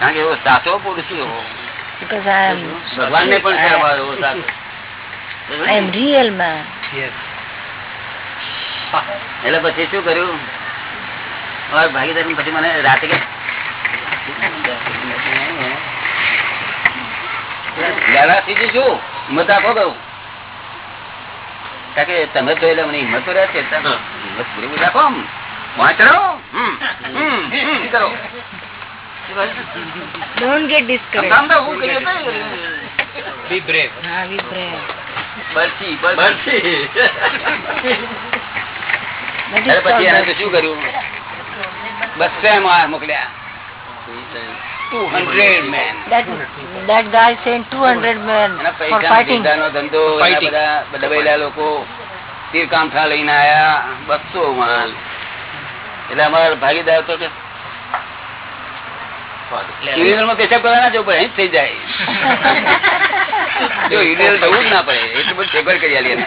કારણ કે એવો સાચો પુરુષ એવો. ભગવાન ને પણ એવો સાચો. એટલે પછી શું કર્યું? મારા ભાગીદાર પછી મને રાતે કે દાદા સીધી શું? હિંમત આપો કરું કારણ કે તમે તો એટલે મને હિંમત તો રહ્યા છે હિંમત પૂરી પૂરી રાખો વાંચડો? હમ, હમ, હમ, કરો? Don't get આમ discouraged. હું કહીએ તો Be brave. Ah, be brave. બરસી બરસી અરે પછી એને તો શું કર્યું બસો માં મોકલ્યા that guy sent 200 men એના for પૈસા fighting. ધંધાનો ધંધો એના Fighting. બધા દબાયેલા લોકો તીરકાંઠા લઈને આયા બસો માલ એટલે અમારા ભાગીદાર તો કે યુરિનલમાં પેશાબ કરવા ના જવું પડે અહીં થઈ જાય. જો યુરિનલ જવું જ ના પડે એટલું બધું સગવડ કરી આલી એને.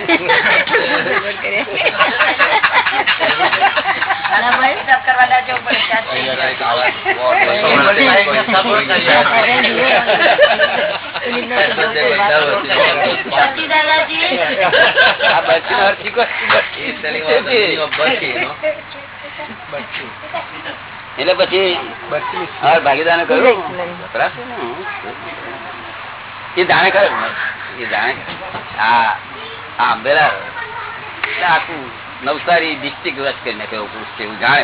એટલે પછી ભાગીદાર ને કહ્યું? એ જાણે ખરું. એ જાણે. હા હા પેલા આખું નવસારી ડિસ્ટ્રિક્ટ વચ કરીને છે એવું જાણે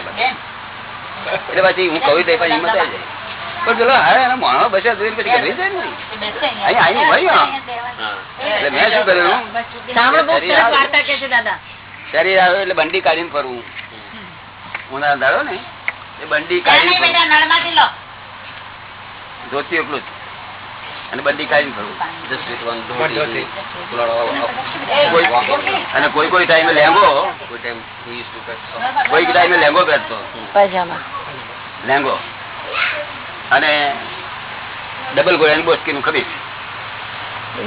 એટલે પછી હું કહું તો પછી હિંમત આવી જાય. પણ પેલો હવે એના મોણો બસે જોઈને પછી ગભરી જાય ને અહીં આવીને વળ્યો એટલે મેં શું કર્યું? શરીર આવે. એટલે બંડી કાઢીને ફરવું ઉનાળા દાડો ને? એ બંડી કાઢીને ધોતી એટલું જ. અને બંડી કાઢીને ફરવું અને કોઈ કોઈ ટાઈમે લેંગો. કોઈ ટાઈમે લેંગો પહેરતો. લેંગો. અને ડબલ ગોળાની બોસ્કી નું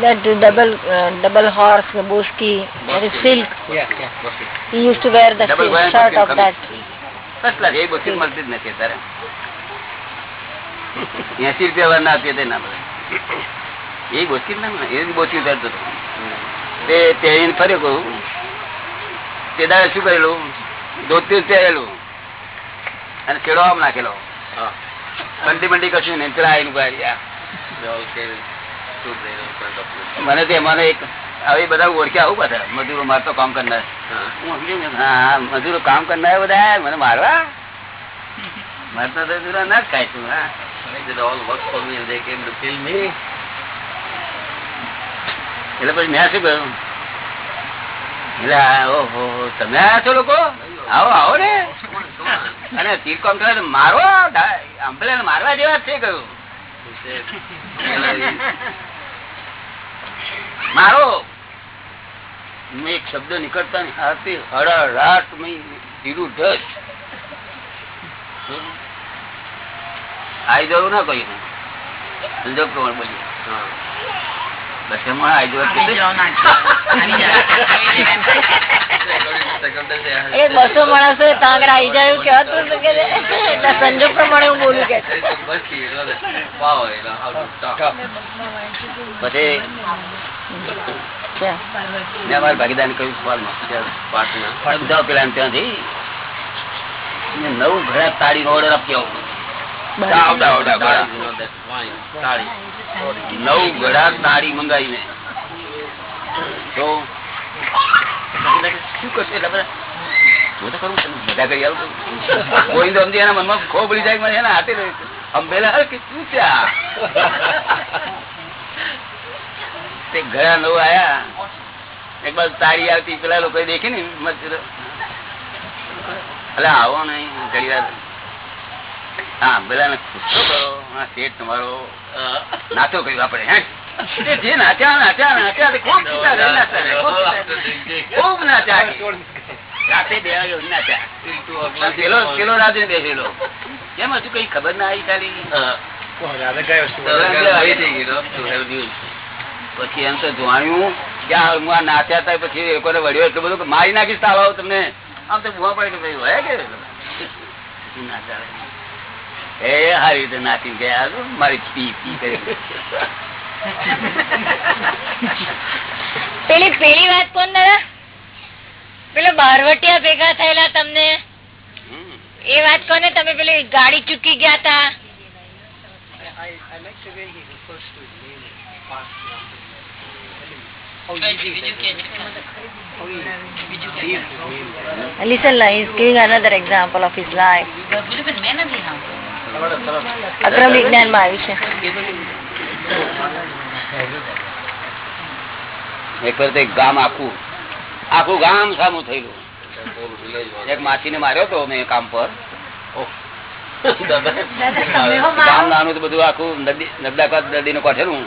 that double double horse horse silk use to wear the shirt of wear એ બોસકી મળતી જ નથી અત્યારે. એસી રૂપિયા વાર ના આપીએ તે ના મળે. એ બોસકી ના એ બોસકી કરતો તે પહેરીને ફર્યો કહું તે દાડે શું કરેલું? ધોતું પહેરેલું. અને છેડો આમ નાખેલો. બંડી બંડી કશું નહીં. પેલા આવીને. મને તો એમાં એક હવે બધા ઓળખ્યા આવું બધા. મજૂરો માર તો કામ કરનાર. હું. મજૂરો કામ કરનાર બધા. મને મારવા? મારતા તો મજૂરો ના જ ખાય તું હા. એટલે પછી મેં શું કહ્યું એટલે ઓહો તમે છો લોકો? આવો આવો ને. અને તીરકોમ કરે મારો આંબલે મારવા જેવા છે કહ્યું. મારો. મેં એક શબ્દ નીકળતા ની હાથી હળહળાટ મેં ધીરું ઢસ આવી જવું ના કહ્યું સંજોગ પ્રમાણે બોલ્યું બસ એમાં આઈ જવું બસો માણસો ત્યાં આવી જાય એવું હતું એટલે સંજોગ પ્રમાણે હું બોલું કે. પછી અમારા ભાગીદાર કહ્યું ફોનમાં બધા પેલા ત્યાંથી. મેં નવ ઘડા તાળી નો ઓર્ડર આપ્યો. નવ ઘડા તાળી મંગાવીને. તો શું કરશે એટલે બધા? હું તો કરું કરી આવું. કોઈ તો સમજી એના મનમાં ખોબળી જાય મને એના હાથે અંબેલા કે શું ત્યાં તે ઘણા નવ આયા. એક બાજુ તારી આવતી પેલા લોકો દેખી ને મજૂર એટલે આવો નહીં ઘડી વાર હા પેલા ને ખુશો કરો હા શેઠ તમારો નાતો કર્યો આપડે હે? જે નાચ્યા નાચ્યા નાચ્યા ખૂબ ખૂબ નાચ્યા રાતે બે વાગે નાચ્યા. પેલો પેલો રાતે બેસેલો. કેમ હજુ કઈ ખબર ના આવી ખાલી. પછી એમ તો જોયું કે આ હું આ નાચ્યા હતા પછી એ લોકોને વળ્યો એટલું બધું મારી નાખીશ તમને. આમ તો ભૂવા પડી કે ભાઈ હોય કે? એ સારી રીતે નાચી ગયા મારી પી પી કરી. પેલી પેલી વાત કોણ દાદા? પેલો બારવટિયા ભેગા થયેલા તમને? એ વાત કોને? તમે પેલી ગાડી ચૂકી ગયા તા I, I like the way he refers to his name as past number. How easy that is. How he leaves his name there. Listen, he's giving another example of his life. અક્રમ વિજ્ઞાનમાં છે એક વખત એક ગામ આખું આખું ગામ સામું થયેલું. એક માસી ને માર્યો હતો મેં કામ પર. ગામ નાનું તો બધું આખું નદી નદી નું કોઠેલું.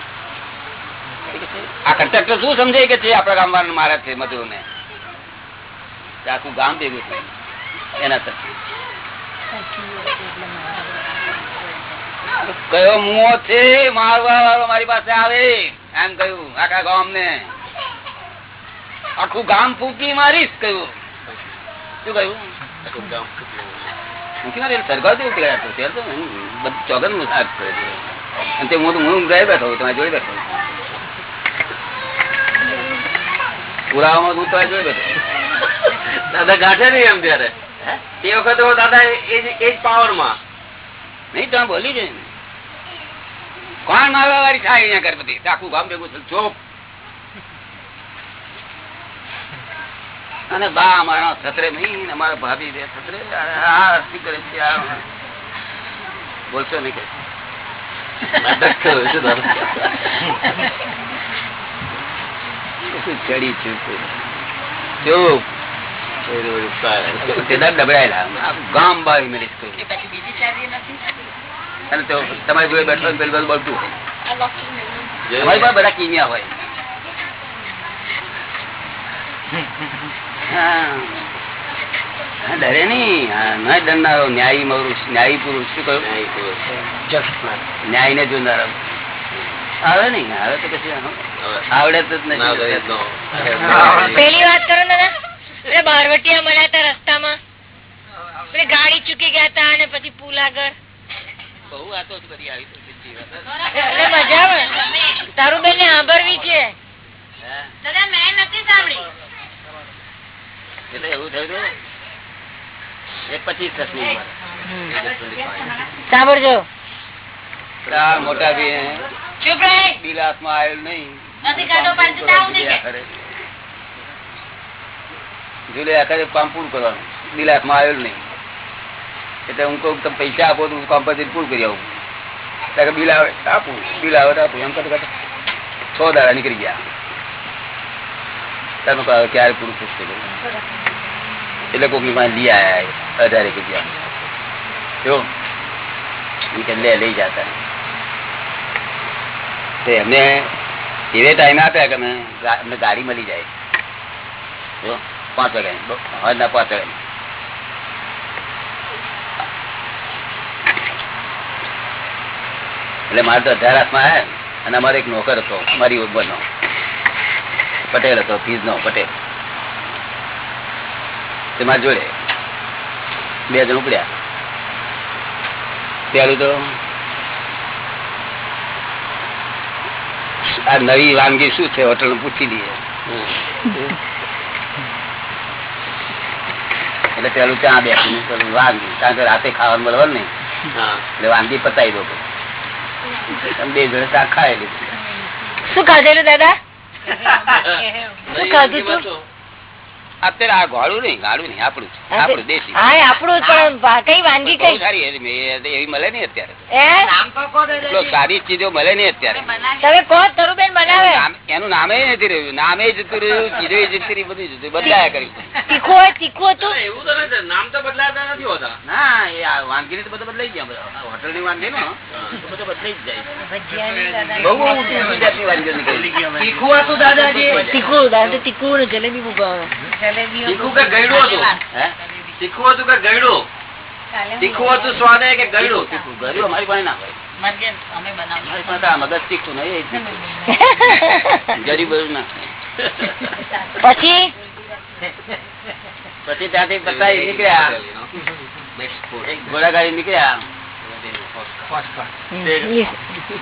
આ શું સમજે કે છે આપડા ગામ વાળા મારા છે મજૂરો ને આખું ગામ ભેગું છે એના તરફ કયો મુઓ છે? મારવા વાળો મારી પાસે આવે. એમ કહ્યું આખા ગામ ને આખું ગામ ફૂકી મારીશ કહ્યું. શું કહ્યું? ફૂકી મારી સરગાવ જેવું ગયા તો ત્યારે તો હું બધું ચોગન મુસાફ સાથ કરે છે. અને તે હું તો હું ગયા બેઠો તમારે જોઈ બેઠો છું. પુરાવામાં તમારી જોડે દાદા ગાંઠે નહીં એમ ત્યારે. તે વખતે દાદા એ જ પાવરમાં નહીં તમે બોલી છે કોણ મારવા વાળી થાય અહીંયા ગણપતિ? આખું ગામ ભેગું ચોપ. અને બા અમારા છત્રે નહીં અમારા ભાભી બે છત્રે. આ આરતી કરે છે બોલશો નહીં કે નાટક થયું છે દાદા શું ચડી ચૂપ ગામ બાવી મેળીશ અને તો તમારી જોડે બેઠો પેલું બધું બોલતું હોય બધા. કિમિયા હોય. ડરે નહીં. ન ડરનારો ન્યાયી પુરુષ ન્યાયી પુરુષ. શું કહ્યું? ન્યાય ને જોનારો. આવે નઈ આવે તો પછી આવડે તો જ નથી. પેલી વાત કરો ને દાદા બારવટિયા મળ્યા હતા રસ્તામાં. ગાડી ચૂકી ગયા હતા અને પછી પુલ આગળ બહુ વાતો કરી આવી મજા તારું બેન ને સાંભળવી છે. દાદા મેં નથી સાંભળી. એટલે એવું થયું પચીસ વર્ષની સાંભળજો. મોટા. ભાઈ ચૂપ રહે. બિલ હાથમાં આવેલું નહીં. નથી કાઢો પણ જતા આવું નહીં કે. જુલે આખરે કામ પૂરું કરવાનું. બિલ હાથમાં આવેલું નહીં. એટલે હું કહું તમે પૈસા આપો તો હું કામ પરથી પૂરું કરી આવું. ત્યારે બિલ આવે આપું. બિલ આવે આપું. એમ કરતા કરતા છ દાડા નીકળી ગયા. તમે કહો ક્યારે પૂરું થશે એટલે કોઈકની પાસે લઈ આવ્યા અઢારે રૂપિયા. જો લે લઈ જતા. એમને એવે ટાઈમ આપ્યા કે અમને ગાડી મળી જાય. પાંચ વાગ્યા હવાના પાંચ વાગ્યા એટલે મારે તો અઢાર હાથમાં આવ્યા અને અમારે એક નોકર હતો, મારી ઉંમરનો. પટેલ હતો ફીઝ નો પટેલ તેમાં જોડે. બે જણ ઉપડ્યા. પેલું તો આ નવી વાનગી શું છે? હોટલ પૂછી દઈએ એટલે પેલું ત્યાં બેસીને વાનગી. કારણ કે રાતે ખાવાનું બરોબર નહીં હા. એટલે વાનગી પતાવી દો તમે બે જણ શાક ખાઈ શું ખાધેલું દાદા? શું ખાધું? અત્યારે આ ગાળું નહીં ગાળું નહીં આપણું આપણું દેશી. હા આપણું પણ કઈ વાનગી કઈ? સારી એવી મળે નહીં અત્યારે. સારી ચીજો મળે નહીં અત્યારે. તમે કહો તરુબેન બનાવે. એનું નામે નથી રહ્યું. નામે જતું રહ્યું ચીજો જતી રહી બધું જતું બદલાયા કર્યું તીખું હોય તીખું હતું. એવું તો નથી. નામ તો બદલાતા નથી હોતા. ના એ વાનગી તો બધા બદલાઈ ગયા. બધા હોટલની વાનગી નો બધો બધું બદલાઈ જ જાય. બહુ બહુ ઊંચી ઊંચી જાતની વાનગીઓ નીકળી. તીખું હતું દાદાજી. તીખું દાદા તીખું જલેબી બહુ તીખું કે ગયડું હતું? શીખવું હતું કે ગયડું? શીખવું હતું સ્વાદે કે ગયડું? શીખવું. ગળ્યું અમારી પાસે ના પછી? પછી ત્યાંથી પતાવી નીકળ્યા. ઘોડા ગાડી નીકળ્યા.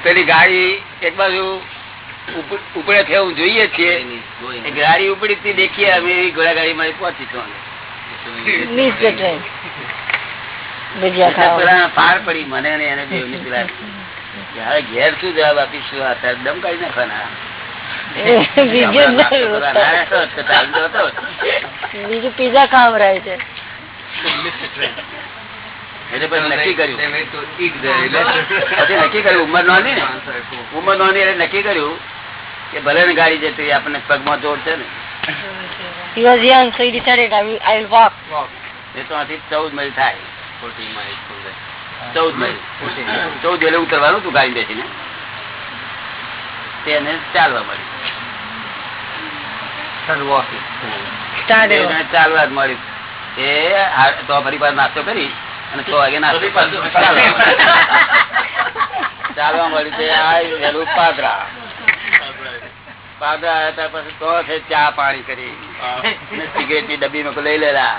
પેલી ગાડી એક બાજુ ઉપડે થયું જોઈએ છીએ ગાડી ઉપડી દેખીએ અમે એવી ઘોડાગાડી માં પહોંચી તો Miss the train. ભજીયા ખાવા. પેલા પાર પડી મને એને ઘેર શું જવાબ આપીશું? આ દમ કાઢી નાખવાના? બીજું પીઝા ખાવરાય છે. નક્કી કર્યું. ઉંમર નોંધી ને ઉમર નોંધી એટલે નક્કી કર્યું. કે ભલે ને ગાડી જતી આપણને પગમાં જોર છે ને. He was young, so he decided I will, I will walk. એ તો આથી ચૌદ માઇલ થાય. ચૌદ માઇલ ચૌદ એટલે ઉતરવાનું હતું ગાડી બેસીને. તેને ચાલવા મળ્યું. Started એને walking. ચાલવા જ મળ્યું. એ તો ફરી પાછો નાસ્તો કરી અને છ વાગે નાસ્તો ચાલવા. ચાલવા મળ્યું તે આ વહેલું પાદરા. પાદરા આવ્યા હતા પછી તો છે ચા પાણી કરી. સિગરેટની ડબ્બી મેં લઈ લેલા.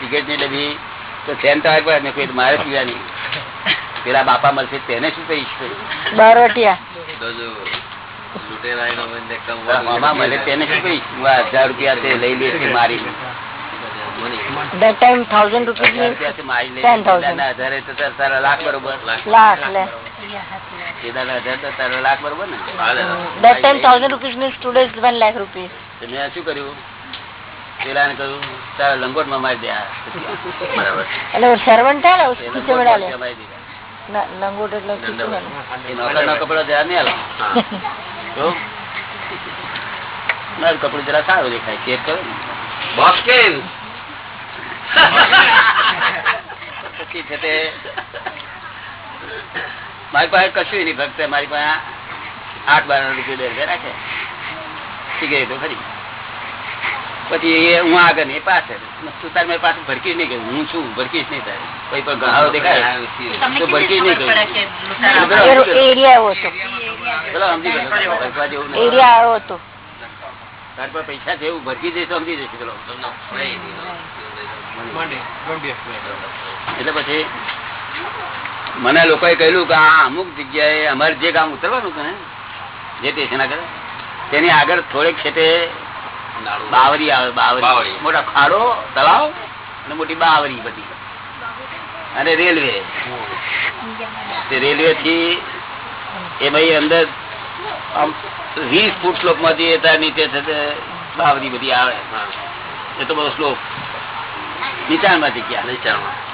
સિગરેટ. ની ડબ્બી તો સેન્ટ આવે પડે મેં કોઈ મારે પીવાની. પેલા બાપા મળશે તેને શું કહીશ મળે તેને શું કહીશ? હું હજાર રૂપિયા તે લઈ લે મારી. That time thousand rupees means તો તારા- લાખ બરોબર. લાખ તો તારા લાખ બરોબર ને? That time thousand rupees means today's one lakh rupees. તો શું કર્યું? પેલાને કહ્યું તારા લંગોટમાં મારી દે. બરાબર. એટલે સર્વન્ટ થાય ને તે ખીચે મેળા લે મારી દીધા. ના, લંગોટ એટલે નોકરનો જરા નહીં. તો મારું કપડું જરા સારું દેખાય. ચેક કરો ને. બોસ્કેન પછી છે તે મારી પાસે કશું નહીં ભક્ત મારી પાસે આઠ બાર રૂપિયા બે રાખે. સિગરેટો ખરી પછી એ હું આગળ નહીં એ પાછળ તું તાર મારી પાસે ભડકી નહીં ગયું હું છું ભડકીશ નહીં તારે. કોઈ પણ ગહારો દેખાય. તો ભડકી નહીં ગયું. ચલો ભડકવા જેવું ભરકી પૈસા ભડકી તો સમજી જઈશ પેલો. એટલે પછી મને લોકોએ કહ્યું કે આ અમુક જગ્યાએ અમારે જે ગામ ઉતરવાનું હતું ને જે સ્ટેશન આગળ તેની આગળ થોડેક છે બાવરી આવે બાવરી. મોટા ખાડો તળાવ અને મોટી બાવરી બધી. અને રેલવે. રેલવે થી એ ભાઈ અંદર વીસ ફૂટ સ્લોપમાંથી નીચે બાવરી બધી આવે. એ તો બધો સ્લોપ. નીચાણમાંથી ગયા. નીચાણમાં.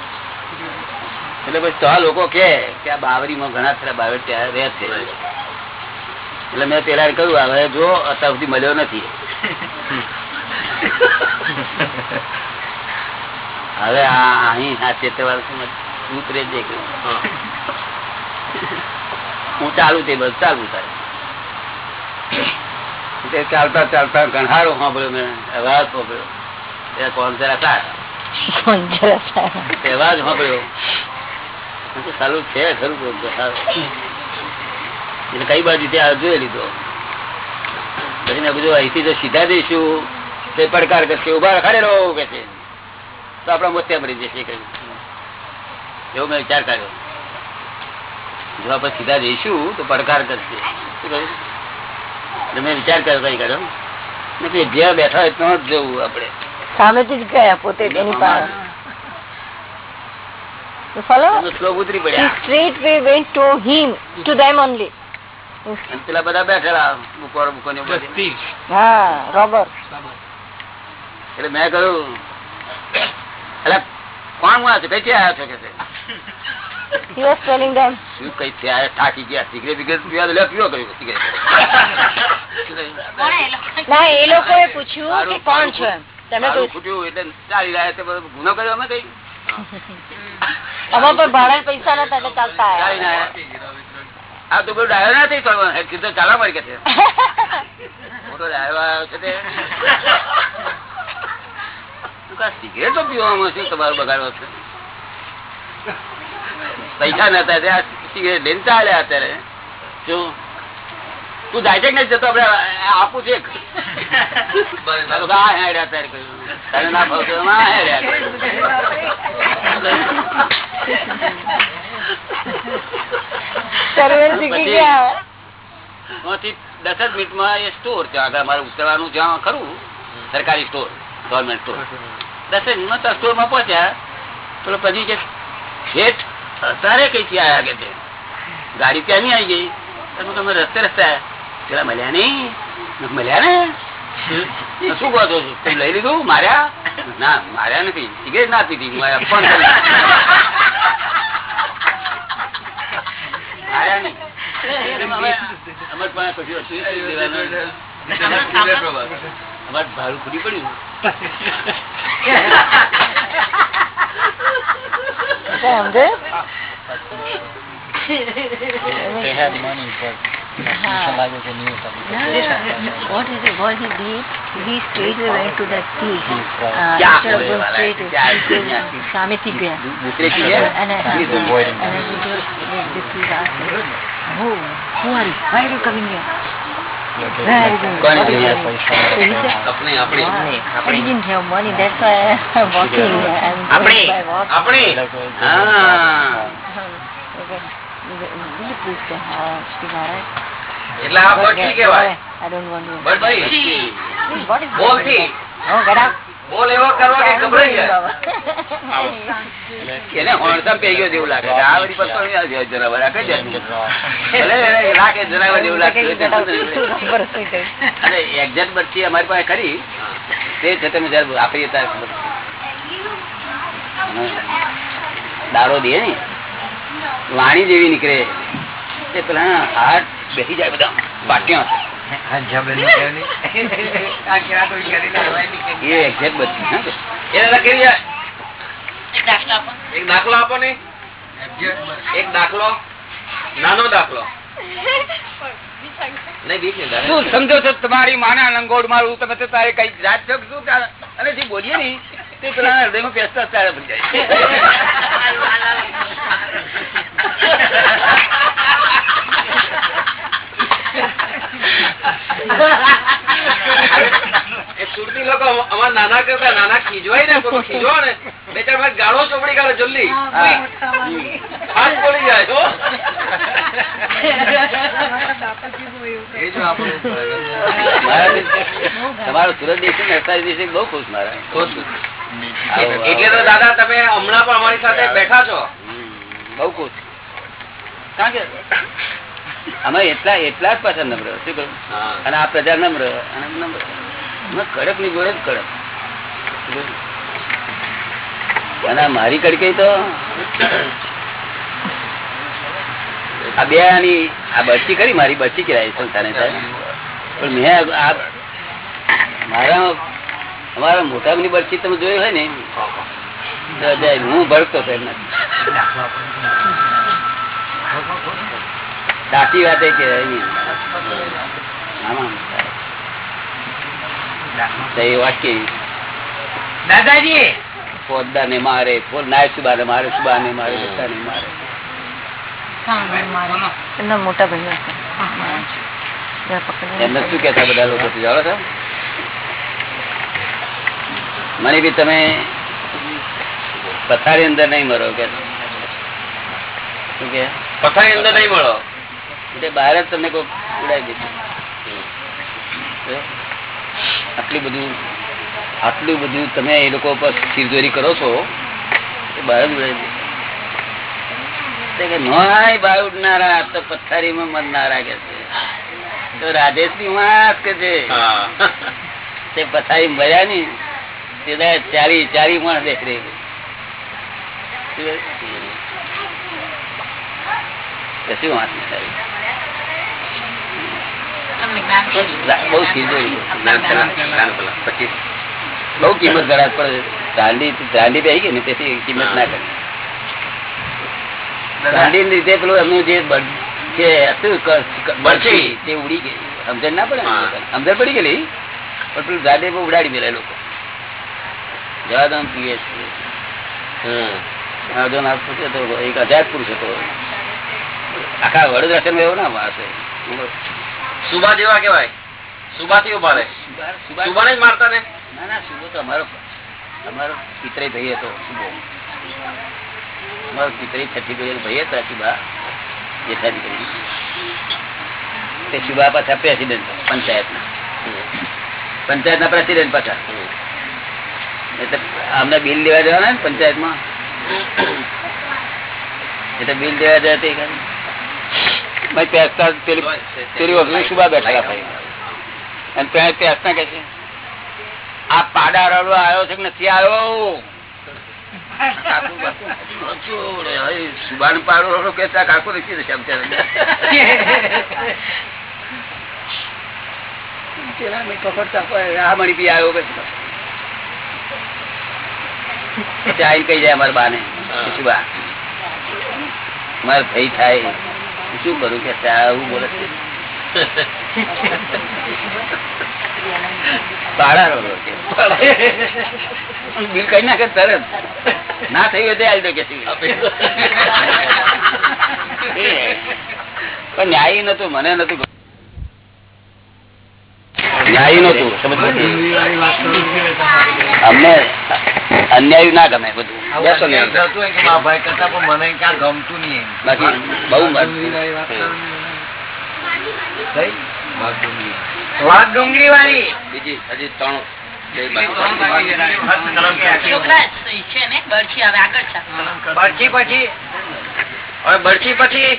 એટલે પછી તો લોકો કે કે આ બાવરીમાં ઘણા ખરા બાવર ત્યાં રહે છે. એટલે મેં પેલા કહ્યું હવે જો અત્યાર સુધી મળ્યો નથી. હવે આ અહીં આ ચેતવાર ઉતરે જ કહ્યું. હું. ચાલુ તે બસ ચાલુ થાય. તે ચાલતા ચાલતા ઘણહારો સાંભળ્યો મેં અવાજ સાંભળ્યો. કોણ જરા સારા કઈ બાજુ ત્યાં જોઈ લીધો. પછી મેં કીધું, અહીંથી જો સીધા જઈશું. તો પડકાર કરશે ઊભા ખડેલો કે છે. તો આપડા મોતિયા મળી જશે કઈ એવો મેં વિચાર કર્યો. જો આપણે સીધા જઈશું, તો પડકાર કરશે. મેં વિચાર કર્યો, કઈ કર્યો? જ્યાં બેઠા હોય ત્યાં જ જવું આપણે. સામેથી જ ગયા પોતે એની પાસે. ફોલો. શ્લોક ઉતરી પડ્યા. Straight way went to him to them only. પેલા બધા બેઠેલા મૂકો ને હા રોબર. એટલે મેં કહ્યું એટલે કોણ હું છે? કઈ આવ્યા છો કે છે? He was telling them, શું કઈ આયા? થાકી ગયા. સિગરેટ બિગરેટ પીવા લે પીવો કહ્યું સિગરેટ ના એ લોકોએ પૂછ્યું કે કોણ છે તમે ફૂટ્યું એટલે ચાલી રહ્યા તે ગુનો કર્યો અમે કઈ? અમારા પર ભાડા પૈસા નતા એટલે ચાલતા ચાલી ના આવ્યા. આયા. આ તો બધું ડાયો ના થઈ સીધો ચાલવા મળી કે છે. મોટો ડાયો આવ્યો છે તે. સિગરેટો પીવામાં શું તમારો બગાડવા છે પૈસા નતા સિગરેટ લઈને ચાલ્યા અત્યારે. શું? તું જાય છે કે નહીં જતો? આપડે આપું છે. અત્યારે દસ જ મિનિટમાં એ સ્ટોર ત્યાં આગળ મારે ઉતરવાનું જ્યાં ખરું સરકારી સ્ટોર ગવર્મેન્ટ સ્ટોર. દસ જ મિનિટમાં સ્ટોરમાં પહોંચ્યા. પેલો પછી કે શેઠ તારે કઈ ત્યાં આવ્યા કે ગાડી ત્યાં નહીં આવી ગઈ તો તમે રસ્તે રસ્તે આયા. પેલા મળ્યા કીધું, મળ્યા ને? શું કહો છો? તમે લઈ લીધું? માર્યા? ના માર્યા નથી. સિગરેટ ના પીધી હું આ ફોન કરી માર્યા નહીં. અમારે પાસે કશું હતું અમારે ભાડું ખૂટી પડ્યું. સમજે? nationalize as a new No, what is it? Was it deep? We straight away went to that tea. Uh, instead of going straight to Samiti Kriya. And I had to the people asked me, who, who are you? Why are you coming here? Where are you going? So he said, I didn't have money, that's why I'm walking. I'm going by walking. એટલે આ કહેવાય. બોલથી. બોલ એવો કરવા કે ગભરાઈ જાય. એને હોણસમ ગયો જેવું લાગે બધી આવે લાગે જેવું. અને એક્ઝેક્ટ અમારી પાસે ખરી. તે છે તમે જયારે આપીએ ત્યારે દારો દે ને. વાણી જેવી નીકળે. તે પેલા હાથ બેસી જાય બધા. પાટિયા એ એક્ઝેક્ટ બચ્ચી હા કે? એને કેવી જાય? એક દાખલો આપો. ને. એક દાખલો. નાનો દાખલો. નહીં બીક નહીં દાદા. શું સમજો છો તમારી માના લંગોડ મારું તમે તારે કઈ જાત છો શું? અને જે બોલીએ ને તે પેલા હૃદયમાં પેસતા તારે બની સુરતી લોકો અમારા નાના કરતા નાના ખીજવાય ને કોઈ ખીજવો ને બે ચાર વાર ગાળો ચોપડી કાઢો જલ્દી. હાથ બોલી જાય તમારો સુરત દેશ નવસારી દેશ બહુ ખુશ મારા. ખુશ. એટલે તો દાદા તમે હમણાં પણ અમારી સાથે બેઠા છો. બઉ ખુશ. કારણ કે અમે એટલા એટલા જ પાછા નમ્ર શું કહ્યું અને આ પ્રજા નમ્ર અને નમ્ર કડકની જ કડક. અને મારી કડકી તો આ બે આની આ બચી કરી મારી બચી કરાય સંસ્થાને પણ મેં આ મારા અમારા મોટા ની બરસી તમે જોઈ હોય ને હું ભરતો હતો એમને. સાચી વાત એ તો વાક્ય દાદાજી! પોદા ને મારે નાય સુબા ને મારે સુબા ને મારે બધા ને મારે. એમના મોટા એમને શું કેતા બધા લોકો? તું જાણો છો? મને બી તમે પથારી અંદર નહીં મરો કે પથારી અંદર નહીં મળો? એટલે બહાર જ તમને કોઈ ઉડાવી દીધું આટલું બધું આટલું બધું તમે એ લોકો પર ચીરજોરી કરો છો એ બહાર જ ઉડાવી દીધું તે બહાર ઉડનારા તો પથારીમાં મરનારા કે છે. તો રાધેશની વાત કે છે? તે પથારી મર્યા ની તે ચારી ચારી માણસ દેખરે કશું વાત બઉ બહુ કિંમત ગણાત પણ દાંડી દાંડી પે ગઈ ને તેથી કિંમત ના કરી. દાંડી લીધે પેલું એમનું જે છે તે ઉડી ગઈ. સમજણ ના પડે સમજણ પડી ગયેલી? પણ પેલું દાંડી ઉડાડી મેલા લોકો. જવા દો ને પીએ છીએ. હમ. આ પૂછે તો એક અજાત પુરુષ હતો આખા વડોદરા શહેરમાં એવો ના માણસ. સુબા જેવા કેવાય સુબા થી ઊભા રહે. સુબા- ને જ મારતા ને? ના ના સુબો તો અમારો અમારો પિતરે ભાઈ હતો સુબો. અમારો પિતરે છઠ્ઠી ભાઈ ભાઈ હતા શુભા જેઠાજી કરી તે શુભા પાછા પ્રેસિડેન્ટ પંચાયતના. પંચાયતના પ્રેસિડેન્ટ પાછા. અમને બિલ દેવા જવાના ને પંચાયતમાં? એટલે બિલ દેવા જાય તે પેલી પેલી વખતે શુભા ભાઈ. અને ત્યાં પેસતા કે છે? આ પાડા રડો આવ્યો છે કે નથી આવ્યો? સુબાન પાડો રડો કેતા કાકુ આમ ત્યારે. પેલા મેં પકડતા હોય, આ મણી પી આવ્યો કે પછી આઈને કહી જાય અમારા બાને? બા? મારે થાય. શું કરું કે આવું બોલે છે. બિલ કઈ નાખે તરત? ના થયું તો આવી દો કે. પણ ન્યાયી નતું મને નતું ન્યાયી નતું અમને અન્યાય ના ગમે બધું. બેસો ને. બાકી બહુ વાત ડુંગળી. વાળી. બીજી હજી ત્રણ બરછી પછી? હવે બરછી પછી?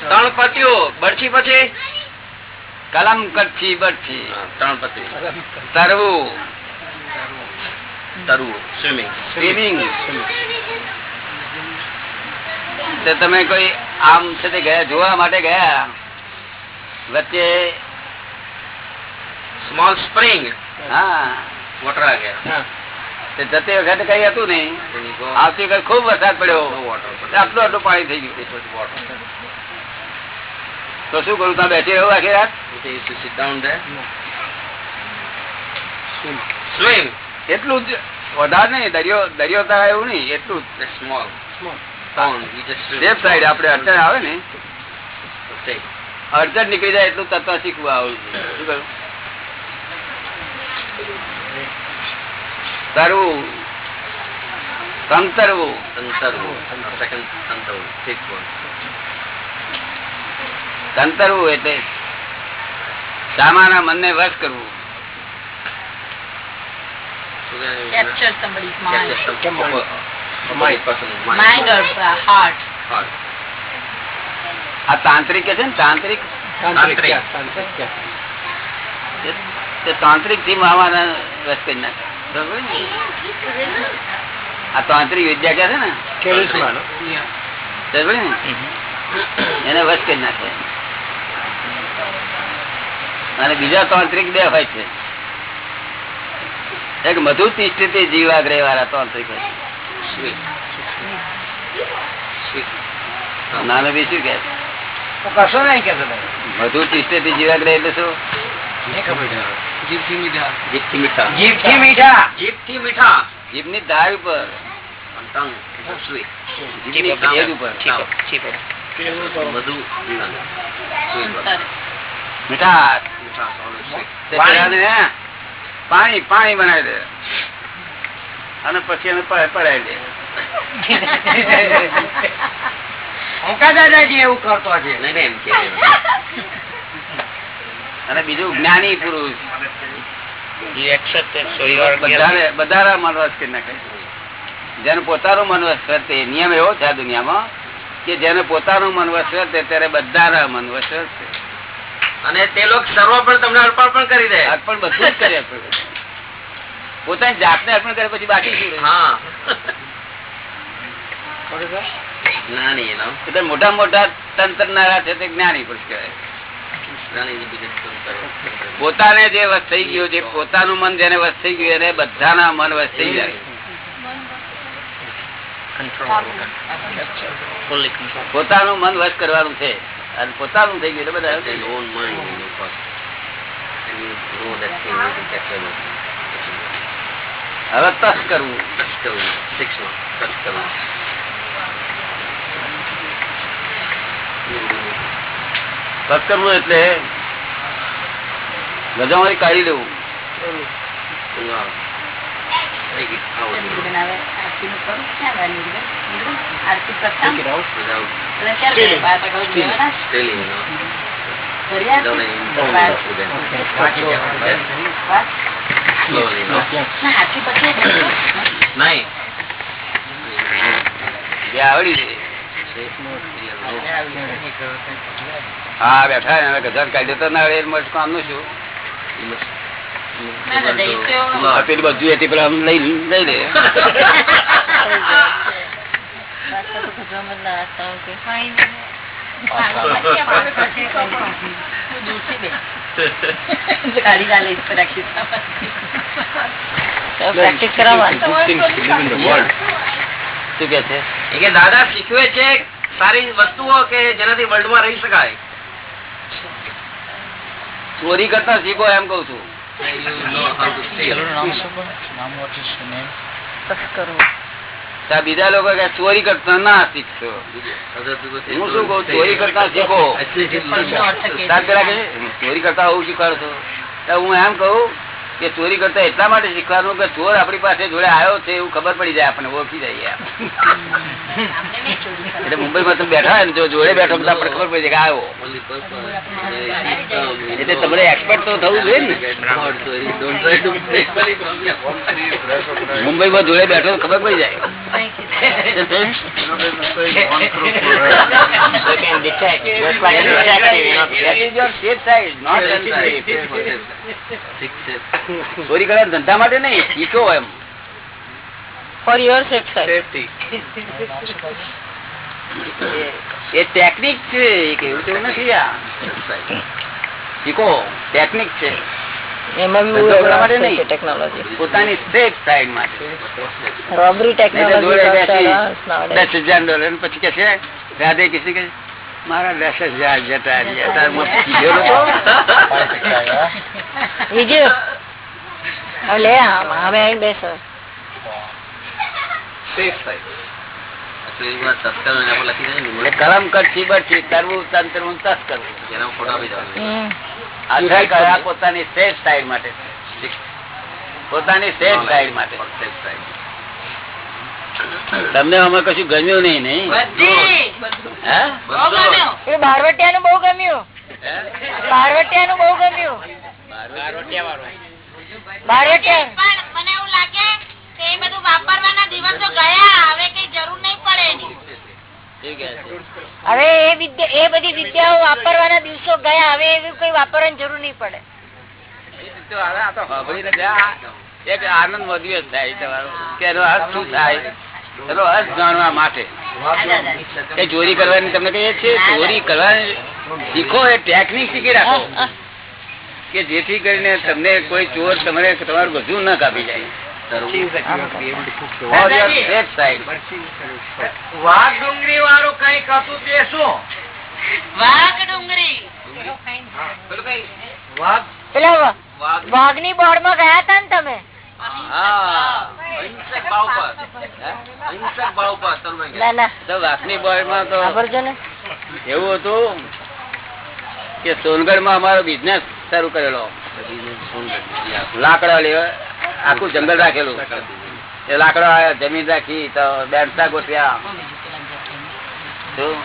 ત્રણ પત્યું બરછી પછી? કલમ કચ્છી બચ્છી ત્રણ પત્રી તરવું. તરવું. સ્વિમિંગ. સ્વિમિંગ. તમે કોઈ આમ છે તે ગયા જોવા માટે ગયા? વચ્ચે સ્મોલ સ્પ્રિંગ. હા. વોટર આ ગયા. જતી વખતે કઈ હતું નહીં. આવતી વખત ખૂબ વરસાદ પડ્યો. આટલું આટલું પાણી થઈ ગયું. તો શું કરું? ત્યાં બેસી રહું આખી રાત? એટલું જ વધારે નહીં દરિયો દરિયો તારા એવું નહીં એટલું જ. સ્મોલ સેફ સાઈડ આપડે અડચણ આવે ને. અડચણ નીકળી જાય એટલું તત્વ શીખવું આવું. શું કહ્યું તરવું. સંતરવું. સંતરવું. એટલે સામાના મનને વશ કરવું. Capture somebody's mind. Mind? Or heart. આ તાંત્રિક કે છે ને? તાંત્રિક? તાંત્રિકથી મામાના વશ કરી નાખે. બરોબર આ તાંત્રિક વિદ્યા કે છે ને? ને? એને વશ કરી નાખે. અને બીજા તાંત્રિક બે હોય છે. એક મધુ તિષ્ઠિત જીવાગ્રહ વાળા તાંત્રિક હોય નાનો બી શું કે કશો નહીં કેતો મધુ તિષ્ઠિત જીવાગ્રહ એટલે શું? ધાર ઉપર. જીભની તે પાણી પાણી બનાવી દે. અને પછી એને પડાવી દે. એવું કરતો છે અને બીજું જ્ઞાની પુરુષ. બધા બધાના મન વશ કરી નાખે. જેને પોતાનું મન વશ વર્તે નિયમ એવો છે દુનિયામાં કે જેને પોતાનું મન વશ વર્તે ત્યારે બધાના મન વશ વર્તે અને તે લોકો સર્વ પણ તમને અર્પણ પણ કરી દે. અર્પણ બધું જ કરે. પોતાની જાતને અર્પણ કરે પછી બાકી શું હા. એટલે મોટા તંત્ર તંત્રનારા છે તે જ્ઞાની પુરુષ કહેવાય. પોતાને જે વસ્ત થઈ ગયું છે પોતાનું મન જેને વસ્ત થઈ ગયું એને બધાના મન વસ્ત થઈ જાય. પોતાનું મન વસ્ત કરવાનું છે. અને પોતાનું થઈ ગયું બધા હવે તસ કરવું. તસ કરવું. એટલે ગજામાંથી કાઢી લેવું. આવડી છે હા બેઠા ને હવે ગજાન કાઢી દેતો ના આવડે એ કામનું શું પેલી બધું હતી પેલા આમ લઈ લઈ લે. દાદા શીખવે છે સારી વસ્તુઓ કે જેનાથી વર્લ્ડમાં રહી શકાય. ચોરી કરતા શીખો એમ કઉ છું. બીજા લોકો કે ચોરી કરતા ના શીખશો હું શું કઉ ચોરી કરતા શીખો. ચોરી કરતા હું શીખવાડશો હું એમ કહું કે ચોરી કરતા એટલા માટે શીખવાનું કે ચોર આપણી પાસે જોડે આવ્યો છે એવું ખબર પડી જાય આપણને ઓળખી જાય એટલે મુંબઈમાં તમે બેઠા હોય ને જો જોડે બેઠો તો આપણને ખબર પડી જાય કે આવ્યો. એટલે તમારે એક્સપર્ટ તો થવું જોઈએ ને. મુંબઈમાં જોડે બેઠો ખબર પડી જાય. ચોરી કરવા ધંધા માટે નહીં શીખો એમ. ફોર યોર સેફટી એ ટેકનિક છે એક એવું તેવું નથી આ. શીખો ટેકનિક છે. પોતાની સેફ સાઈડ માટે. દસ હજાર ડોલર પછી કે છે રાધે કિસી કે મારા દસ હજાર જતા રહ્યા તારમાં કીધેલો તો. બીજું હવે લે હવે આવીને બેસો. કલમ કર ચીબર કરવું તંત્રનું તસ કરવું હમ. કળા પોતાની સેફ સાઈડ માટે. પોતાની સેફ સાઈડ માટે. તમને અમે કશું ગમ્યું નહીં નહીં? બારવટિયા નું બહુ ગમ્યું. બારવટિયા નું બહુ ગમ્યું. બારવટિયા પણ મને એવું લાગે કે એ બધું વાપરવાના દિવસો ગયા હવે કઈ જરૂર નહીં પડે એની. શું કહે છે? હવે એ વિદ્યા એ બધી વિદ્યાઓ વાપરવાના દિવસો ગયા હવે એવી કોઈ વાપરવાની જરૂર નહીં પડે. એક આનંદ વધ્યો જ થાય તમારો. કે એનો અર્થ શું થાય? એનો અર્થ જાણવા માટે. એ ચોરી કરવાની તમને કહીએ છીએ ચોરી કરવાની શીખો એ ટેકનિક શીખી રાખો. કે જેથી કરીને તમને કોઈ ચોર તમને તમારું બધું ના કાપી જાય. વાઘ ડુંગળી વાળું કઈ હતું તે શું? વાઘ ડુંગળી. વાઘ? વાઘની બોર્ડમાં ગયા હતા ને તમે? ના ના. ને. એવું હતું કે સોનગઢમાં અમારો બિઝનેસ શરૂ કરેલો. લાકડા લેવા આખું જંગલ રાખેલું. એ લાકડા જમીન રાખી તો બેઠતા ગોઠવ્યા. શું?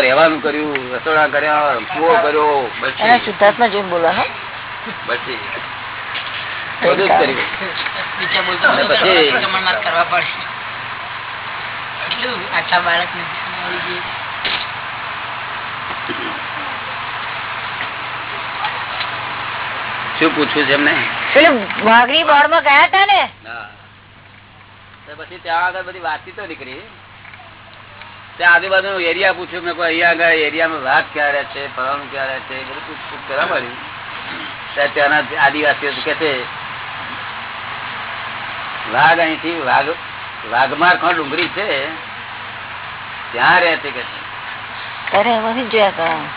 રહેવાનું કર્યું રસોડા કર્યા કુવો કર્યો સિદ્ધાર્થમાં જેમ જોઈને પછી બધું જ કર્યું. અને પછી શું પૂછવું છે એમને? પેલું વાઘની બોર્ડમાં ગયા હતા ને? પછી ત્યાં આગળ બધી વાતચીતો નીકળી. ત્યાં આજુબાજુ એરિયા પૂછ્યું મેં કોઈ અહીંયા આગળ એરિયામાં વાઘ ક્યારે છે ફલાણું ક્યાં રહે છે બધું પૂછપૂછ કરવા મળ્યું. ત્યાં ત્યાંના આદિવાસીઓ કે છે વાઘ અહીંથી વાઘ વાઘમાર કોણ ડુંગળી છે ત્યાં રહેતી કે અરે એમાંથી જોયા કરવાનું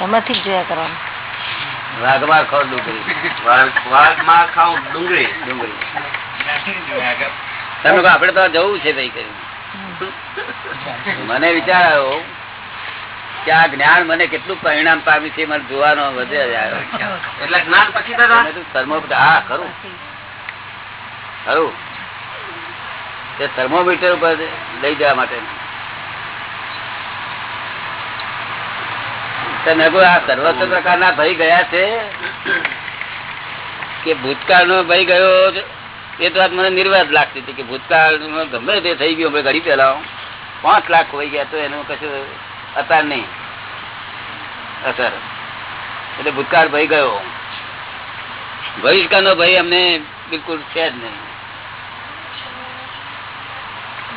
એમાંથી જોયા કરવાનું વાઘમાર ખાવ ડુંગળી વાઘમાર ખાવ ડુંગળી. ડુંગળી. તમે કહો આપડે તો જવું છે ભાઈ કહ્યું મને વિચાર આવ્યો કે આ જ્ઞાન મને કેટલું પરિણામ પામ્યું છે મને જોવાનો વધે આવ્યો. એટલે જ્ઞાન પછી હા ખરું. ખરું. તે થર્મોમીટર ઉપર લઈ જવા માટે. ભૂતકાળ ગમે તે થઈ ગયું ઘડી પેલા પાંચ લાખ હોય ગયા તો એનું કશું અતાર નહીં. અસર. એટલે ભૂતકાળ ભય ગયો. ભવિષ્યકાળ નો ભય અમને બિલકુલ છે જ નહીં કારણ કે વ્યવસ્થિત ના તાબામાં છે. બરાબર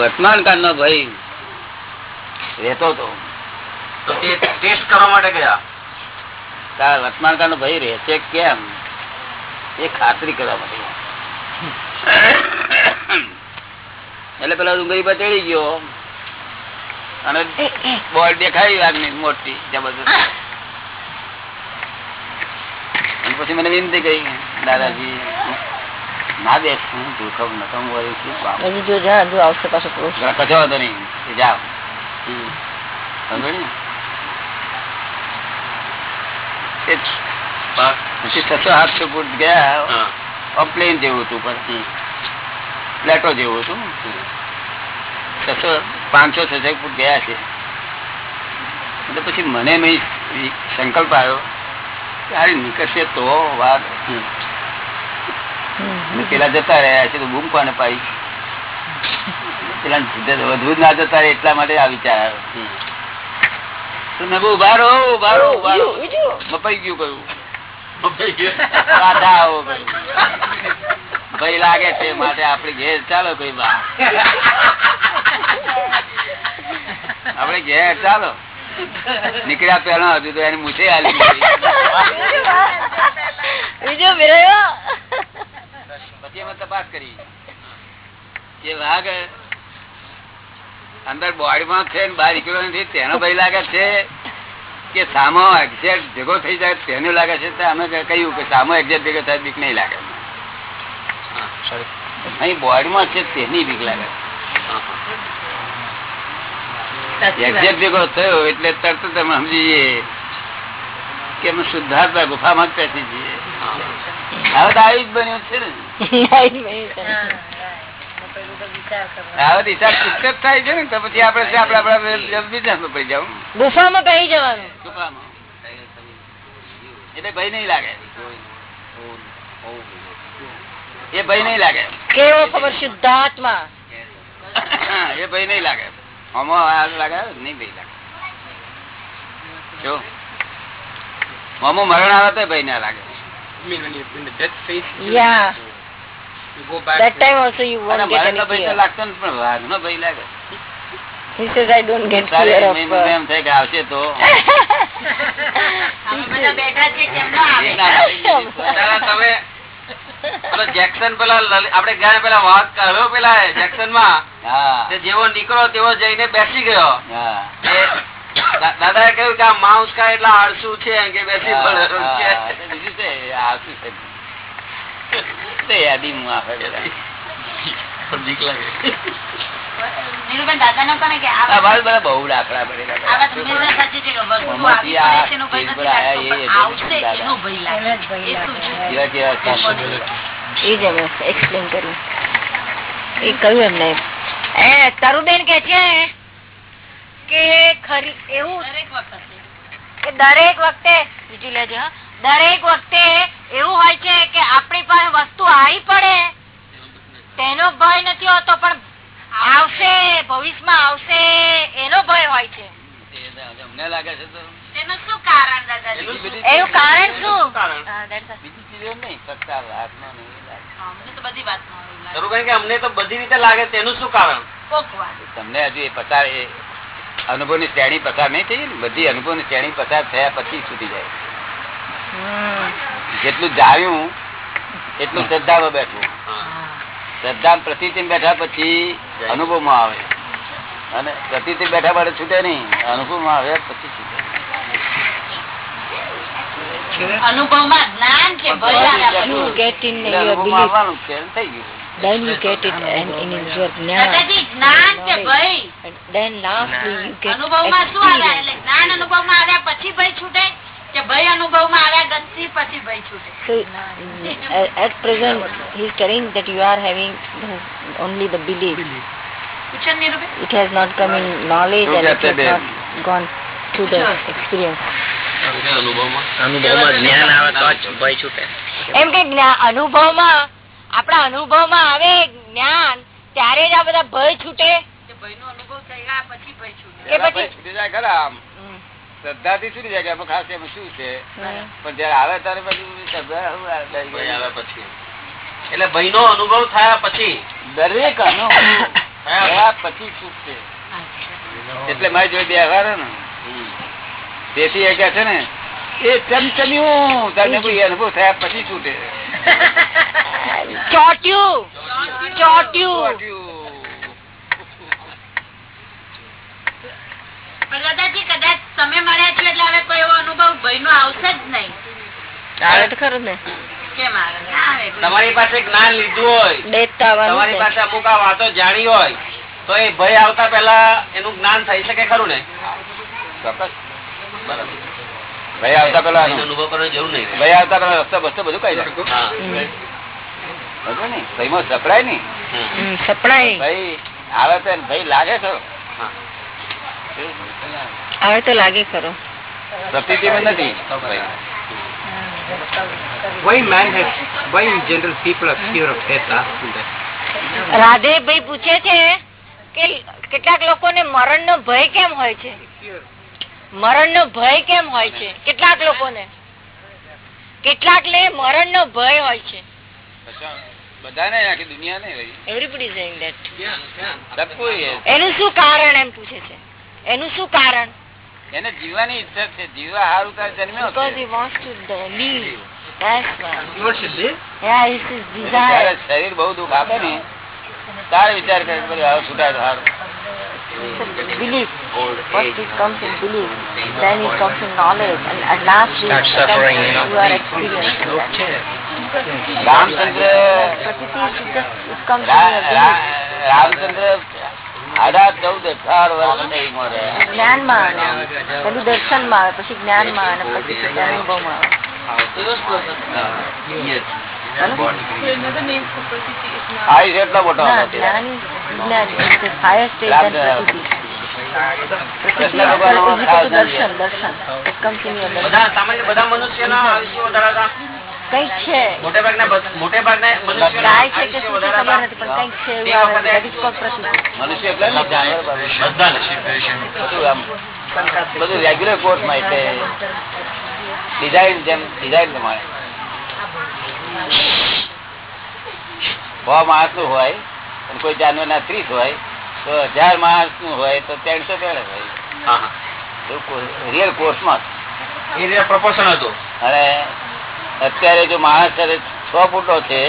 વર્તમાન કાળ નો ભય. રહેતો હતો ટેસ્ટ કરવા માટે ગયા? વર્તમાન કાળ નો ભય રહેશે કેમ? એ ખાતરી કરવા માટે. એટલે પેલા ડુંગળી પર ચડી ગયો. અને બોલ દેખાય આગની મોટી જબરદસ્ત પછી મને વિનંતી કરી. દાદાજી ના બેસું જોખમ નતો વળી હજી જો જા જો આવશે પાછો કશો વાંધો નહીં એ જાઓ. સમજો ને? પછી છસો સાતસો ફૂટ ગયા હા. જેવું હતું પર પ્લેટો જેવું હતું. છસો પાંચસો છસો ફૂટ ગયા છે. એટલે પછી મને મેં સંકલ્પ આવ્યો કે હારી નીકળશે તો વાત. પેલા જતા રહ્યા છે તો બૂમ કોને પાડી? પેલા વધુ ના જતા રહે એટલા માટે આ વિચાર. આવ્યો ઊભા રહો ઊભા રહો ઊભા રહો. મપાઈ ગયું કયું? ભાઈ. લાગે છે માટે આપડે ઘેર ચાલો કઈ બા આપડે ઘેર ચાલો. નીકળ્યા પેલો હજુ તો એની મૂછે હાલી બીજો પછી અમે તપાસ કરી. કે વાઘ અંદર બોડીમાં છે ને બહાર નીકળ્યો નથી તેનો ભય લાગે છે કે સામો એક્ઝેક્ટ ભેગો થઈ જાય તેનું લાગે છે તો અમે કહ્યું કે સામો એક્ઝેક્ટ ભેગો થાય બીક નહીં લાગે. અહીં બોડીમાં છે તેની બીક લાગે. એક્ઝેક્ટ ભેગો થયો એટલે તરત તમે સમજીએ સમજી કે અમે શુદ્ધાત્મા ગુફામાં જ બેસી જઈએ. હવે તો આવી જ બન્યું છે શુદ્ધાત્મા? એ ભય નહીં લાગે. આમાં આ લાગે નહીં ભય લાગે. જો. આમાં મરણ આવે તો ભય ના લાગે. I mean, when you in the death phase, Yeah. you go back. That time also you won't get any fear. લાગતો નથી પણ વાઘનો ભય લાગે He says I don't get fear of M uh, થાય કે આવશે તો બધા બેઠા છીએ કેમ ન આવે તમે પેલો જેક્સન પેલા આપડે ગયા પેલા વાત કર્યો પેલા જેક્સનમાં હા જેવો નીકળો તેવો જઈને બેસી ગયો હા દા- કહ્યું કે આ માઉસ કા એટલા આળસુ છે કે બેસી છે? યાદી બીજું આપે આવતું છે. તે યાદીમાં આવે બધા. નીરુબેન દાદા. નો કહે કે આ આ બાજુ બધા બહુ દાખલા પડેલા લાગે. તરુબેન કે છે? કે એવું? દરેક વખતે. દરેક વખતે બીજું લેજો હા. દરેક વખતે એવું હોય છે કે આપણી પાસે વસ્તુ આવી પડે. તેનો ભય નથી હોતો પણ આવશે ભવિષ્યમાં આવશે એનો ભય હોય છે. અમને લાગે છે તો. તેનું શું કારણ દાદાજી? એનું કારણ શું. બીજી ચીજો નહીં ફક્ત આ નહીં અમને તો બધી વાત ધરુભાઈ કે અમને તો બધી રીતે લાગે તેનું શું કારણ? તમને હજુ એ પસાર એ અનુભવની શ્રેણી પસાર નહીં થઈ બધી અનુભવની શ્રેણી પસાર થયા પછી છૂટી જાય. જેટલું જાણ્યું એટલું શ્રદ્ધામાં બેઠવું શ્રદ્ધા પ્રતિથી બેઠા પછી અનુભવમાં આવે. અને પ્રતિથી બેઠા માટે છૂટે નહીં અનુભવમાં આવે પછી છૂટે. અનુભવમાં જ્ઞાન આવ્યા પછી. get in એટલે your અનુભવમાં belief. આવવાનું જ છે, થઈ ગયું. Then you get it and in your jnana દાદાજી જ્ઞાન કે ભય and then lastly you get અનુભવમાં experience. એટલે જ્ઞાન અનુભવમાં આવ્યા પછી ભય છૂટે કે ભય અનુભવમાં આવ્યા ગતિ પછી ભય છૂટે So mm, at, at present he is telling that you are having the- only the belief. પૂછો ને Niruben? It has not come in knowledge શું and it has not gone to the experience. અનુભવમાં જ્ઞાન આવે તો ભય છૂટે એમ કે અનુભવમાં આપણા અનુભવમાં આવે જ્ઞાન ત્યારે જ આ બધા ભય છૂટે? કે ભયનો અનુભવ થયા પછી ભય છૂટે. કે પછી? છૂટી જાય ખરા આમ શ્રદ્ધાથી છૂટી જાય કે ખાસ એમાં શું છે? પણ જયારે આવે ત્યારે પછી આવે? પછી. એટલે ભય નો અનુભવ થયા પછી. દરેક અનુભવ થયા પછી છૂટશે. એટલે મારી જોડે બે ને. તેથી એ કે છે ને એ ચમચમ્યું. તને કોઈ અનુભવ થયા પછી છૂટે ચોટ્યું. ચોટ્યું. દાદાજી કદાચ તમે મળ્યા છો એટલે હવે કોઈ એવો અનુભવ ભયનો આવશે જ નહીં. ખરું ને. કેમ આવે? ના આવે. કોઈ. તમારી પાસે જ્ઞાન લીધું હોય. તમારી પાસે અમુક આ વાતો જાણી હોય તો એ ભય આવતા પેલા એનું જ્ઞાન થઈ શકે ખરું ને? ચોક્કસ. ભાઈ આવતા પેલા અનુભવ કરવાની જરૂર નહીં. ભાઈ આવતા પેલા રસ્તા બસ્તો બધું કઈ જાય હા. સમજો સપડાય નહીં? હમ, સપનાય ભાઈ આવે તો ભાઈ લાગે ખરો. આવે તો લાગે ખરો. પ્રતિથી નથી. Why man has, why in general people are fear of death? Radhe ભાઈ પૂછે છે કે કેટલાક લોકોને મરણ નો ભય કેમ હોય છે? મરણ નો ભય કેમ હોય છે? કેટલાક લોકોને? કેટલાક લે મરણ નો ભય હોય છે. આખી દુનિયા એવરીબડી સેઇંગ ધેટ. એનું શું કારણ એમ પૂછે છે? એનું શું કારણ? એને જીવવાની ઈચ્છા છે. જીવવા હારું તાર જન્મ્યો because છે he wants to live. That's why. Want to live? yeah it's his desire. શરીર બહુ દુખ આપે ને તારે વિચાર કરે હાવ છૂટાય તો હારું belief first it comes in belief then it comes in knowledge and at last it Start comes suffering, you know. you are experiencing that. Ramchandra Prakriti is just it comes in રા- your રા- belief Ramchandra આડા ચૌદ અઢાર વર્ષ થઈ મળે જ્ઞાનમાં આવે પેલું દર્શનમાં આવે પછી જ્ઞાનમાં આવે અને પછી પછી અનુભવમાં આવે આયુષ એટલો મોટો કંઈક છે. મોટે ભાગના મોટે ભાગના ખબર નથી પણ કંઈક મનુષ્ય એટલે. બધું રેગ્યુલર કોર્સમાં એટલે ડિઝાઇન જેમ ડિઝાઇન પ્રમાણે સો માણસનું હોય અને કોઈ જાનવર ના ત્રીસ હોય તો હજાર માણસનું હોય તો ત્રણસો પેડે હોય. રિયલ રીતે હતું. અને અત્યારે જો માણસ છે ફૂટનો છે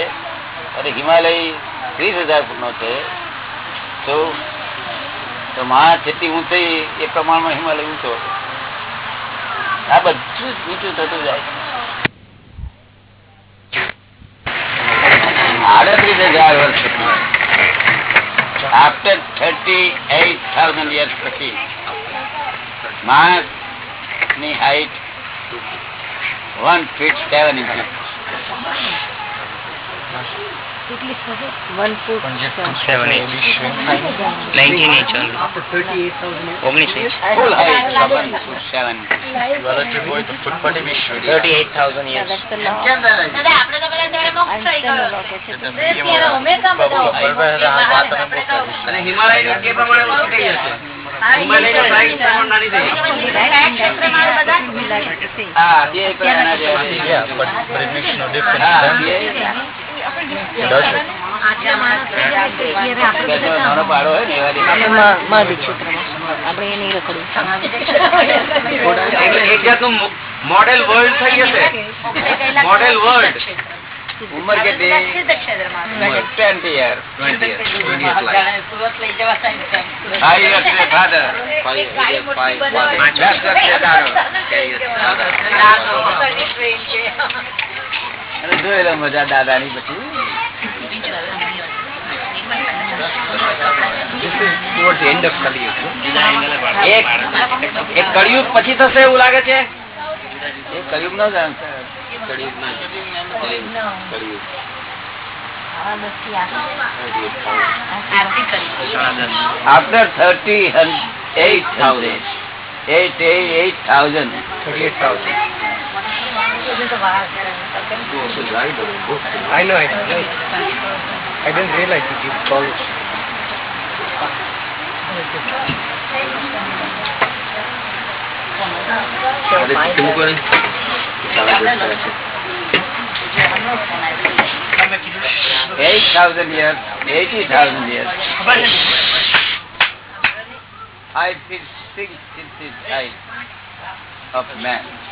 અને હિમાલય ત્રીસ હજાર ફૂટનો છે તો તો માણસ જેટલી ઊંચાઈ એ પ્રમાણમાં હિમાલય ઊંચો આ બધું જ ઊંચું થતું જાય આડત્રીસ હજાર વર્ષ after thirty eight thousand years પછી માણસની વન ફીટ સેવન inch One foot seven inch nineteen inch After 38,000 years? ઓગણીસ inch full height one foot seven thirty eight thousand years that's the law દાદા આપણે તો બધા ત્યારે મોક્ષ થઈ Einstein નો ગયો law કહે છે તે ત્યારે અમે કામ બધા આપણે તો અને હિમાલયની તે પ્રમાણે ઓછી થઈ જશે હિમાલયની size પ્રમાણે નાની થઈ જશે. પ્રમાણે બધા જ We like to say. હા મોડેલ વર્લ્ડ થઈ જશે મોડેલ વર્લ્ડ ઉંમર કેટલી ટ્વેન્ટી યર સુરત લઈ જવા ફાધર અને જોઈ લો મજા પછી Yuga. એક એક કળિયુગ પછી થશે એવું લાગે છે એ કળિયુગ નો. કળિયુગ ના કળિયુગ After thirty and eight thousand. Eight, eight, eight thousand. 38,000. I know, I know. I didn't realize you did college. Eight thousand years, eighty thousand years. I feel sick thinking the eyes of man.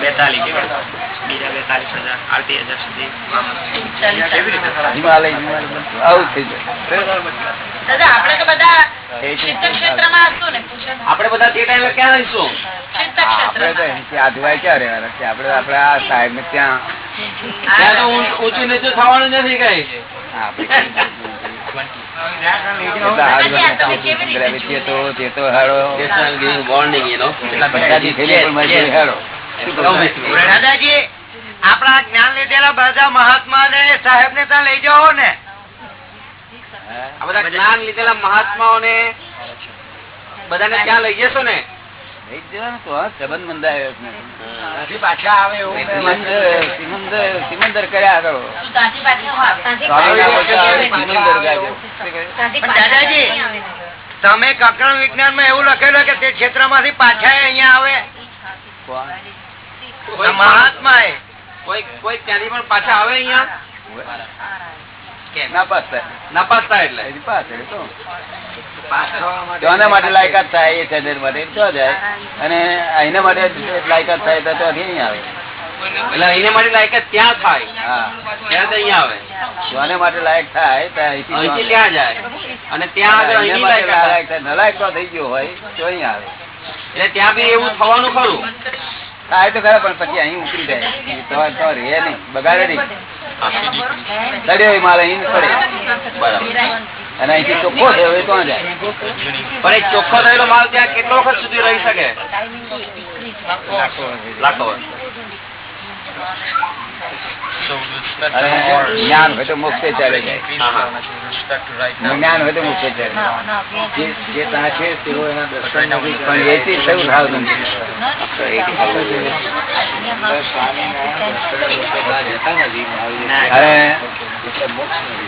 બેતાલીસ બીજા બેતાલીસ હજાર હજાર સુધી હિમાલય બધું આવું થઈ જાય. દાદા આપણે તો બધા ટાઈમે ક્યાં રહીશું? ક્ષેત્ર તો અહીંથી આદિવાય ક્યાં રહેવાના છે આપણે આપણે આ સાહેબ ને ત્યાં ત્યાં તો ઊંચું નીચું થવાનું નથી કઈ. બધા વેચીએ તો તે તો હાડો પણ મજૂરી હાડો દાદાજી આપણા જ્ઞાન લીધેલા બધા મહાત્મા ને સાહેબ ને ત્યાં લઈ જાઓ ને. આ બધા જ્ઞાન લીધેલા મહાત્માઓ ને બધાને ત્યાં લઈ જશો ને? સિમંદર કર્યા કરો દાદાજી તમે કકરણ વિજ્ઞાનમાં એવું લખેલું કે તે ક્ષેત્રમાંથી પાછા અહિયાં આવે. મહાત્મા કોઈ કોઈ ત્યાંથી પણ પાછા આવે અહીંયા? માટે લાયકાત થાય એ શરીર માટે તો જાય. અને એના માટે લાયકાત થાય તો અહીંયા આવે. એટલે એને માટે લાયક ત્યાં થાય? હા. ત્યાં તો અહીંયા આવે? તેના માટે લાયક થાય તો અહીંથી. ત્યાં જાય? અને ત્યાં આગળ અહીંની લાયક થાય. નલાયક તો થઈ ગયો હોય તો અહીં આવે. એટલે ત્યાં બી એવું થવાનું ખરું? થાય તો ખરા પણ પછી અહીં ઉતરી જાય. તો તો રહે નહીં. બગાડે નહીં. ચડ્યો માલ અહીં પડે બરાબર અને અહીંથી ચોખ્ખો થયો હોય તો જાય? પણ એ ચોખ્ખો થયેલો માલ ત્યાં કેટલો વખત સુધી રહી શકે? લાખો જ્ઞાન હોય તો મોક્ષે ચાલે જાય. જ્ઞાન હોય તો જે ત્યાં છે તેઓ એના દર્શન નથી પણ એથી થયું થાઉઝન્ડ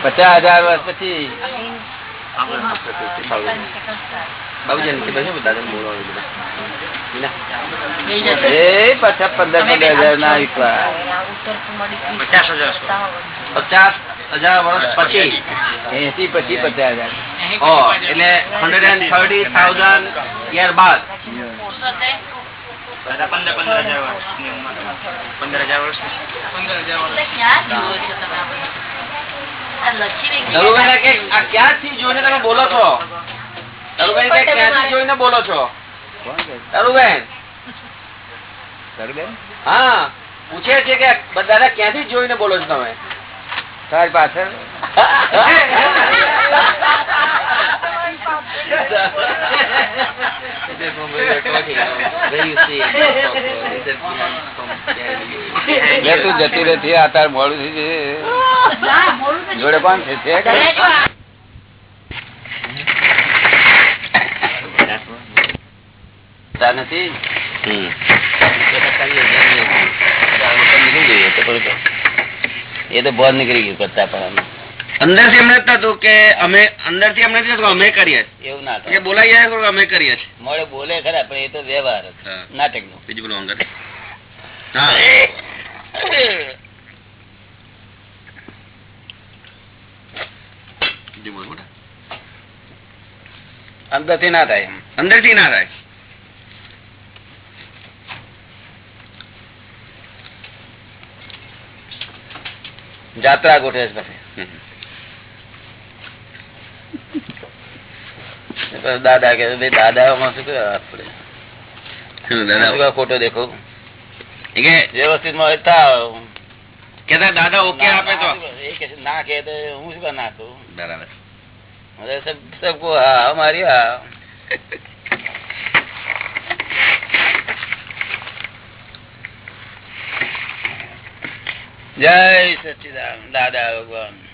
પચાસ હજાર વર્ષ પછી. બાબુજી બધું પંદર પંદર હજાર ના પચાસ હજાર પચાસ હજાર વર્ષ પછી. એસી પછી. પચાસ હજાર. એટલે hundred and thirty thousand year બાદ. જોઈને તમે બોલો છો? ધરુભાઈ કે ક્યાંથી જોઈને બોલો છો? કોણ કે ધરુબેન હા પૂછે છે કે દાદા ક્યાંથી જોઈને બોલો છો તમે? તારી પાછળ? જતી રહેતી આ તાર મોડું થઈ. જોડે કોણ છે? છે કે? તા નથી. એ તો બોર નીકળી ગયું કરતા પણ. અંદરથી થતું કે અમે અંદરથી નથી થતું અમે કરીએ. એવું ના કે બોલાઈ જાય અમે કરીએ છીએ. મોડે બોલે ખરા પણ એ તો વ્યવહાર નાટક નો બીજું બોલો અંદર અંદરથી ના થાય અંદરથી ના થાય. જાત્રા ગોઠવે છે પછી પછી દાદા કે ભાઈ દાદામાં શું કરે આપણે શું કહે, ખોટો દેખો વ્યવસ્થિત માં હોય તાવ. કેતા દાદા ઓકે આપે તો એ કે છે, ના કે તો હું શું કામ ના કહું બરાબર मतलब सब सबको हाँ हमारी हाँ જય સચિદાન દાદા ભગવાન.